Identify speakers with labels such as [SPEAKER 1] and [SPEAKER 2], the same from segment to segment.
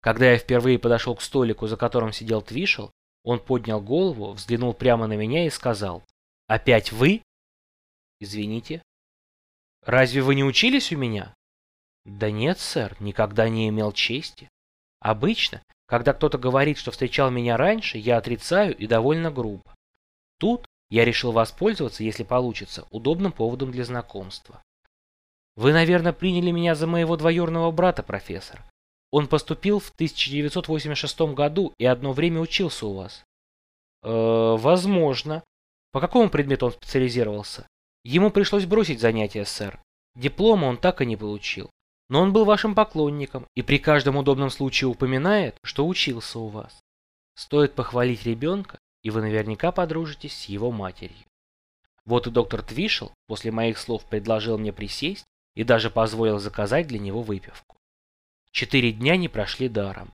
[SPEAKER 1] Когда я впервые подошел к столику, за которым сидел Твишел, он поднял голову, взглянул прямо на меня и сказал, «Опять вы?» «Извините». «Разве вы не учились у меня?» «Да нет, сэр, никогда не имел чести. Обычно, когда кто-то говорит, что встречал меня раньше, я отрицаю и довольно грубо. Тут я решил воспользоваться, если получится, удобным поводом для знакомства. Вы, наверное, приняли меня за моего двоюродного брата, профессор. Он поступил в 1986 году и одно время учился у вас. Э, возможно. По какому предмету он специализировался? Ему пришлось бросить занятия, сэр. Диплома он так и не получил. Но он был вашим поклонником и при каждом удобном случае упоминает, что учился у вас. Стоит похвалить ребенка, и вы наверняка подружитесь с его матерью. Вот и доктор Твишел после моих слов предложил мне присесть и даже позволил заказать для него выпивку. Четыре дня не прошли даром.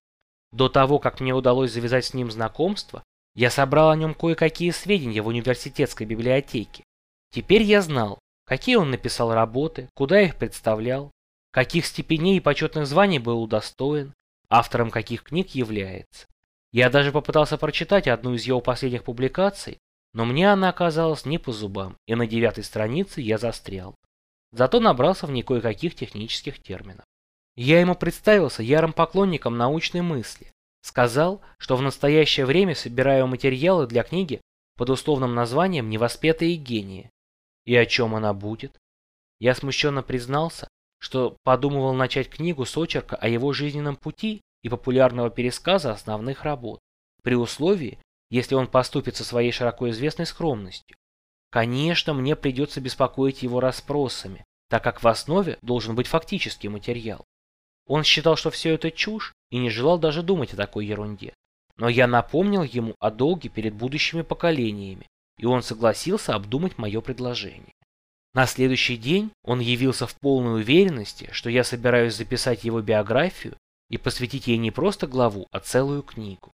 [SPEAKER 1] До того, как мне удалось завязать с ним знакомство, я собрал о нем кое-какие сведения в университетской библиотеке. Теперь я знал, какие он написал работы, куда их представлял, каких степеней и почетных званий был удостоен, автором каких книг является. Я даже попытался прочитать одну из его последних публикаций, но мне она оказалась не по зубам, и на девятой странице я застрял. Зато набрался в ней кое-каких технических терминов. Я ему представился ярым поклонником научной мысли. Сказал, что в настоящее время собираю материалы для книги под условным названием «Невоспетые гении». И о чем она будет? Я смущенно признался, что подумывал начать книгу с очерка о его жизненном пути и популярного пересказа основных работ, при условии, если он поступит со своей широко известной скромностью. Конечно, мне придется беспокоить его расспросами, так как в основе должен быть фактический материал. Он считал, что все это чушь и не желал даже думать о такой ерунде. Но я напомнил ему о долге перед будущими поколениями, и он согласился обдумать мое предложение. На следующий день он явился в полной уверенности, что я собираюсь записать его биографию и посвятить ей не просто главу, а целую книгу.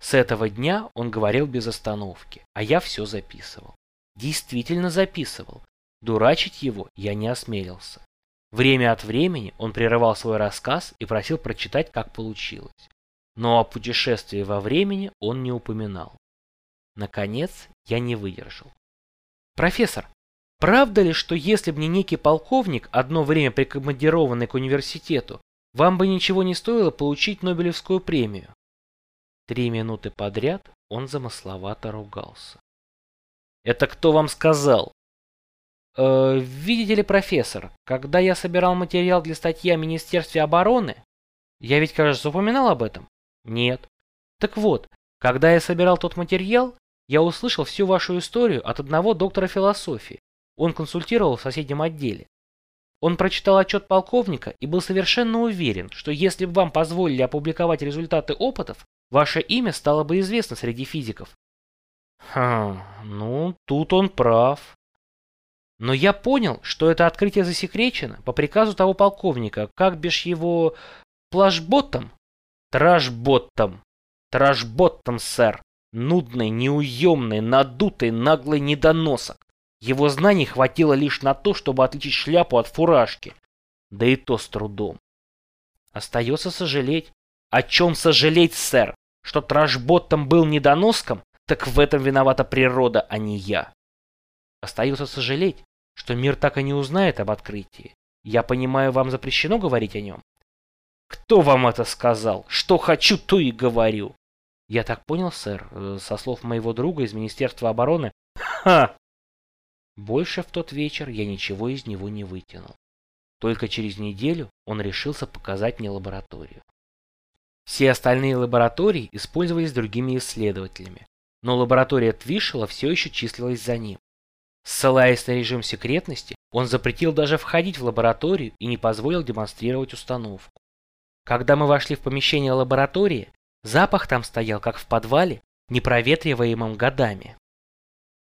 [SPEAKER 1] С этого дня он говорил без остановки, а я все записывал. Действительно записывал. Дурачить его я не осмелился. Время от времени он прерывал свой рассказ и просил прочитать, как получилось. Но о путешествии во времени он не упоминал. Наконец, я не выдержал. «Профессор, правда ли, что если бы не некий полковник, одно время прикомандированный к университету, вам бы ничего не стоило получить Нобелевскую премию?» Три минуты подряд он замысловато ругался. «Это кто вам сказал?» Э, видите ли, профессор, когда я собирал материал для статьи о Министерстве обороны, я ведь, кажется, упоминал об этом? Нет. Так вот, когда я собирал тот материал, я услышал всю вашу историю от одного доктора философии. Он консультировал в соседнем отделе. Он прочитал отчет полковника и был совершенно уверен, что если бы вам позволили опубликовать результаты опытов, ваше имя стало бы известно среди физиков. Хм, ну, тут он прав. Но я понял, что это открытие засекречено по приказу того полковника, как бишь его... плашботом? Тражботом. Тражботом, сэр. Нудный, неуемный, надутый, наглый недоносок. Его знаний хватило лишь на то, чтобы отличить шляпу от фуражки. Да и то с трудом. Остается сожалеть. О чем сожалеть, сэр? Что Тражботом был недоноском? Так в этом виновата природа, а не я. Остается сожалеть, что мир так и не узнает об открытии. Я понимаю, вам запрещено говорить о нем? Кто вам это сказал? Что хочу, то и говорю. Я так понял, сэр, э, со слов моего друга из Министерства обороны. Ха! Больше в тот вечер я ничего из него не вытянул. Только через неделю он решился показать мне лабораторию. Все остальные лаборатории использовались другими исследователями, но лаборатория Твишела все еще числилась за ним. Ссылаясь на режим секретности, он запретил даже входить в лабораторию и не позволил демонстрировать установку. Когда мы вошли в помещение лаборатории, запах там стоял, как в подвале, непроветриваемым годами.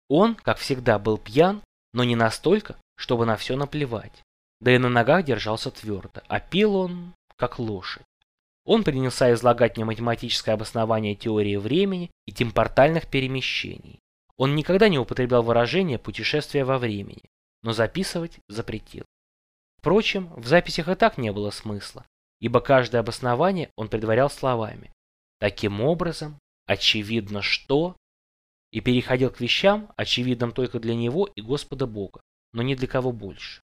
[SPEAKER 1] Он, как всегда, был пьян, но не настолько, чтобы на все наплевать. Да и на ногах держался твердо, а пил он, как лошадь. Он принялся излагать мне математическое обоснование теории времени и темпортальных перемещений. Он никогда не употреблял выражение «путешествие во времени», но записывать запретил. Впрочем, в записях и так не было смысла. ибо каждое обоснование он предварял словами. Таким образом, очевидно, что... И переходил к вещам, очевидным только для него и Господа Бога, но ни для кого больше.